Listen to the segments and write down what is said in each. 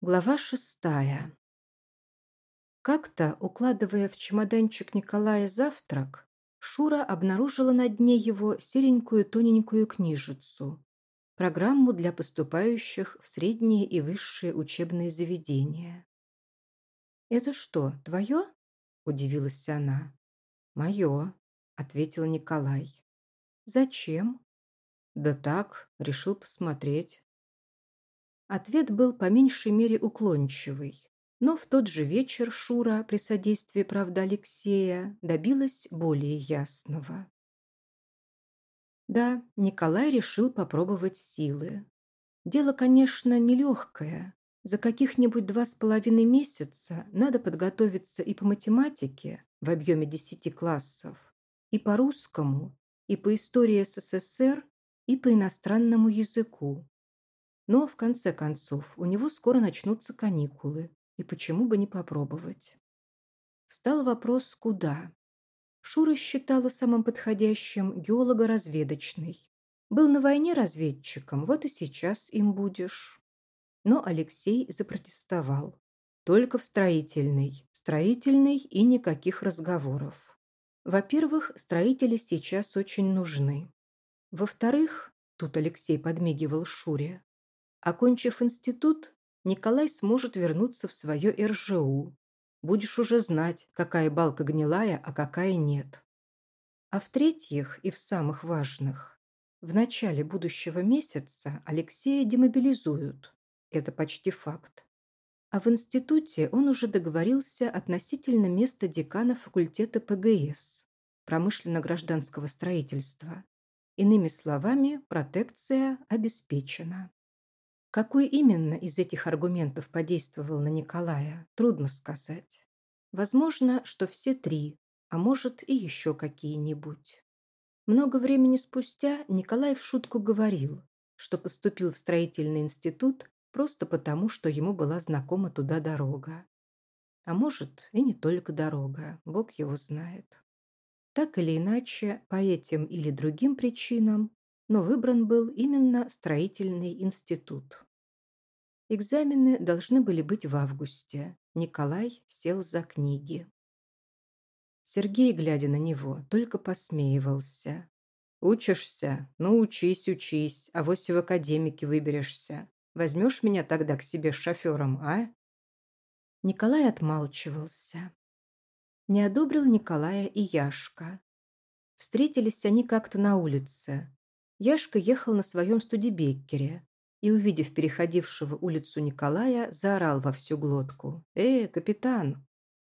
Глава шестая. Как-то, укладывая в чемоданчик Николая завтрак, Шура обнаружила на дне его серенькую тоненькую книжицу, программу для поступающих в средние и высшие учебные заведения. «Это что, твое?» – удивилась она. «Мое», – ответил Николай. «Зачем?» «Да так, решил посмотреть». Ответ был по меньшей мере уклончивый. Но в тот же вечер Шура при содействии, правда, Алексея добилась более ясного. Да, Николай решил попробовать силы. Дело, конечно, нелегкое. За каких-нибудь два с половиной месяца надо подготовиться и по математике в объеме десяти классов, и по русскому, и по истории СССР, и по иностранному языку. Но, в конце концов, у него скоро начнутся каникулы, и почему бы не попробовать? Встал вопрос «куда?». Шура считала самым подходящим геолого-разведочный. Был на войне разведчиком, вот и сейчас им будешь. Но Алексей запротестовал. Только в строительный. Строительный и никаких разговоров. Во-первых, строители сейчас очень нужны. Во-вторых, тут Алексей подмигивал Шуре, Окончив институт, Николай сможет вернуться в свое РЖУ. Будешь уже знать, какая балка гнилая, а какая нет. А в-третьих, и в самых важных, в начале будущего месяца Алексея демобилизуют. Это почти факт. А в институте он уже договорился относительно места декана факультета ПГС, промышленно-гражданского строительства. Иными словами, протекция обеспечена. Какой именно из этих аргументов подействовал на Николая, трудно сказать. Возможно, что все три, а может и еще какие-нибудь. Много времени спустя Николай в шутку говорил, что поступил в строительный институт просто потому, что ему была знакома туда дорога. А может, и не только дорога, Бог его знает. Так или иначе, по этим или другим причинам, но выбран был именно строительный институт. Экзамены должны были быть в августе. Николай сел за книги. Сергей, глядя на него, только посмеивался. «Учишься? Ну, учись, учись, а вось в академике выберешься. Возьмешь меня тогда к себе шофером, а?» Николай отмалчивался. Не одобрил Николая и Яшка. Встретились они как-то на улице. Яшка ехал на своем студибеккере и, увидев переходившего улицу Николая, заорал во всю глотку. «Э, капитан!»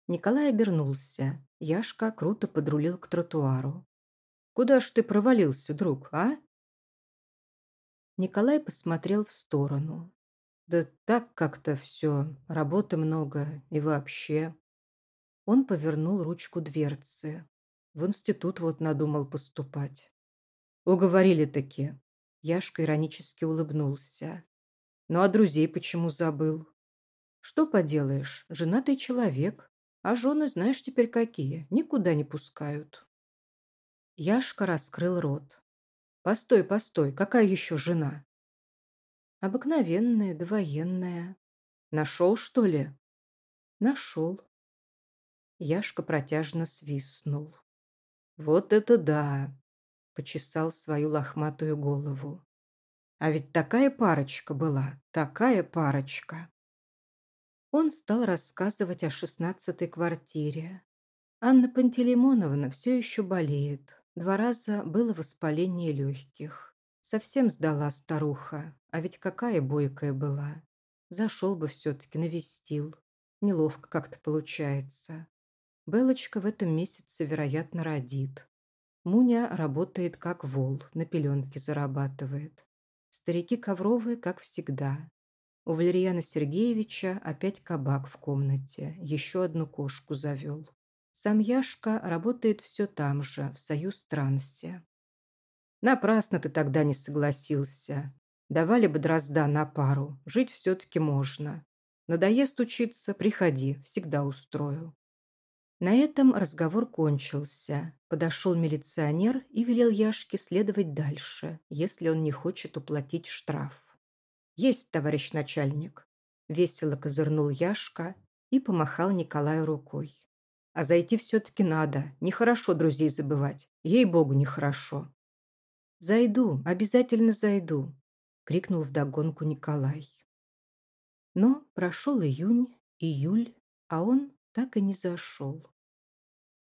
Николай обернулся. Яшка круто подрулил к тротуару. «Куда ж ты провалился, друг, а?» Николай посмотрел в сторону. «Да так как-то все, работы много и вообще...» Он повернул ручку дверцы. В институт вот надумал поступать. Уговорили-таки. Яшка иронически улыбнулся. Ну а друзей почему забыл? Что поделаешь, женатый человек, а жены знаешь теперь какие, никуда не пускают. Яшка раскрыл рот. Постой, постой, какая еще жена? Обыкновенная, довоенная. Нашел, что ли? Нашел. Яшка протяжно свистнул. Вот это да! Почесал свою лохматую голову. А ведь такая парочка была, такая парочка. Он стал рассказывать о шестнадцатой квартире. Анна Пантелеймоновна все еще болеет. Два раза было воспаление легких. Совсем сдала старуха, а ведь какая бойкая была. Зашел бы все-таки, навестил. Неловко как-то получается. Белочка в этом месяце, вероятно, родит. Муня работает как вол, на пеленке зарабатывает. Старики ковровые, как всегда. У Валерьяна Сергеевича опять кабак в комнате, еще одну кошку завел. Сам Яшка работает все там же, в Союз Трансе. Напрасно ты тогда не согласился. Давали бы дрозда на пару, жить все-таки можно. Надоест учиться, приходи, всегда устрою. На этом разговор кончился. Подошел милиционер и велел Яшке следовать дальше, если он не хочет уплатить штраф. «Есть, товарищ начальник». Весело козырнул Яшка и помахал Николаю рукой. А зайти все-таки надо. Нехорошо друзей забывать. Ей-богу, нехорошо. «Зайду, обязательно зайду», — крикнул вдогонку Николай. Но прошел июнь, июль, а он так и не зашел.